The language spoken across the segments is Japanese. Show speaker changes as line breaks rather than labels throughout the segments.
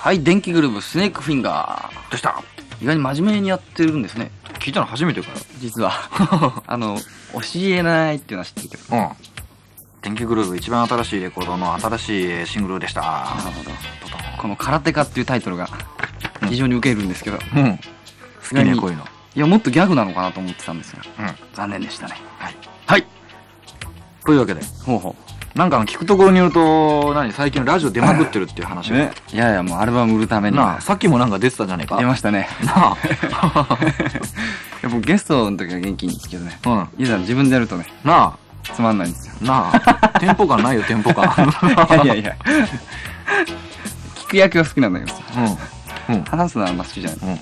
はい、電気グルーヴスネークフィンガー。
どうした
意外に真面目にやってるんですね。
聞いたの初めてか
実は。あの、教えないっていうのは知ってるけど。
ら。うん。電気グルーヴ一番新しいレコードの新しいシングルでした。
なるほど。この空手家っていうタイトルが非常に受けるんですけど、
ンうん。好きね、こういうの。
いや、もっとギャグなのかなと思ってたんですが、
うん。
残念でしたね。
はい。
はい。
というわけで、
ほうほ
なんか聞くところによると、何最近ラジオ出まくってるっていう話。
ね。いやいや、もうアルバム売るために。
なあ、さっきもなんか出てたじゃねえか。
出ましたね。
なあ。
やっぱゲストの時は元気いいんですけどね。
うん。
いざ自分でやるとね、
な
つまんないんですよ。
あ。なあ。テンポ感ないよ、テンポ感。
いやいやいや。聞く役は好きなんだけどさ。
うん。うん。
話すのはあんま好きじゃない。
うん。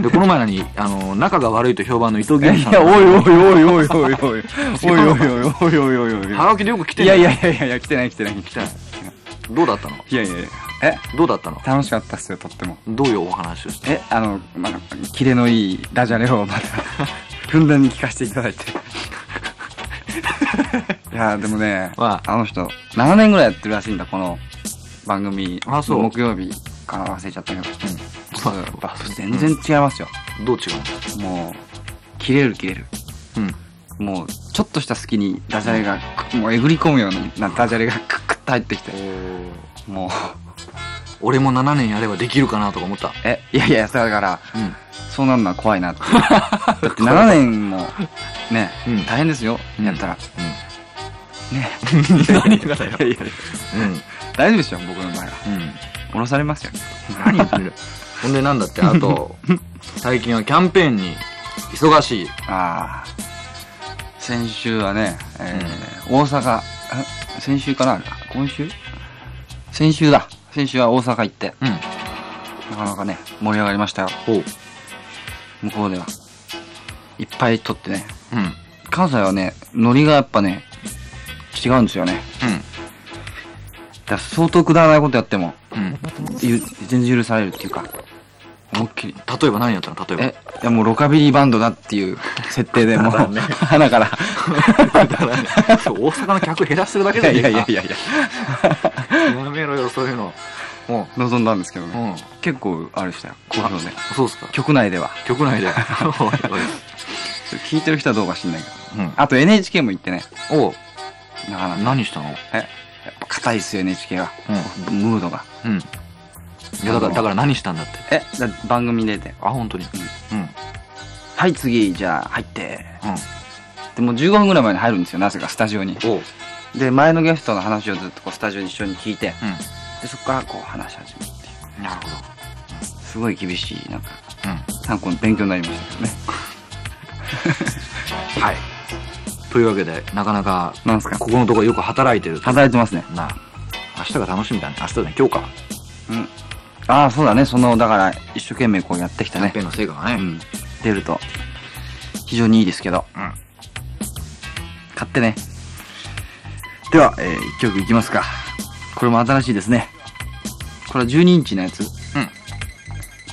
で、この前のに、あの、仲が悪いと評判の伊藤
いやいや、
源さん。
おいおいおいおいおいおいおい。おいおいおいおいおいおいおい。
はがきでよく来て
いやいやいやいやいや、来てない来てない。
来てない。どうだったの
いやいやいや。え
どうだったの
楽しかったっすよ、とっても。
どういうお話をして
え、あの、まあ、キレのいいダジャレをまた、ふんだんに聞かせていただいて。いや、でもね、
は
あの人、7年ぐらいやってるらしいんだ、この番組。
あそう
木曜日かな忘れちゃったけど。そうやっぱ全然違いますよ。
どう違う
もう、切れる切れる。
のうん。
もう、ちょっとした隙にダジャレが、もうえぐり込むようなダジャレがクックッと入ってきて、もう、
俺も7年やればできるかなとか思った？
え、いやいや、だから、
うん。
そうなるのは怖いなって。だって7年も、ね、
うん
大変ですよ、
うん
やったら。ね。
何がだよ
いやいや
うん。
大丈夫ですよ、僕の場合は。
うん。
降ろされますよ。
何言ってる？ほんでなんだって、あと、最近はキャンペーンに忙しい。
ああ。先週はね、えー大阪、え先週かな今週？先週だ。先週は大阪行って、
うん。
なかなかね、盛り上がりましたよ。
ほう。
向こうでは。いっぱい撮ってね。
うん。
関西はね、ノリがやっぱね、違うんですよね。だから相当くだらないことやっても、
うん。
全然許されるっていうか、思いっきり。
例えば何やったの？例えば。
え、いやもうロカビリーバンドだっていう設定でもう、花から。
だから大阪の客減らしてるだけじゃねえか。
やいやいやいや、
やめろよ、そういうの。うん。
望んだんですけどね。
うん。
結構あれでしたよ。好評で。
そうっすか。
局内では。
局内で。
聞いてる人はどうか知んないけど。
うん。
あと NHK も行ってね。
おう
なかなか。
何したの？
え、やっぱ硬いっすよ NHK は。
う
ムードが。
ん。うん。いや、だから、だから何したんだって。
え、だ番組出て。
あ、本当に。うん。
はい、次、じゃあ入って。
うん。
でもう15分ぐらい前に入るんですよ、なぜかスタジオに。
おう。
で、前のゲストの話をずっとこうスタジオに一緒に聞いて、
う
で、そこからこう話し始めるっていう。
ん。なるほど。
すごい厳しい、なんか、
うん。
参考に勉強になりましたけどね。
はい。というわけで、なかなか、
なんすか？
ここのところよく働いてる。
働いてますね。
なあ。明日が楽しみだね。明日だね、今日か。
うん。ああ、そうだね。その、だから、一生懸命こうやってきたね
の成果がね。
うん。出ると、非常にいいですけど。
うん。
買ってね。では、えー、一曲いきますか。これも新しいですね。これは12インチのやつ。
うん。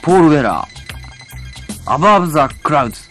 ポール・ウェラー。Above the Clouds。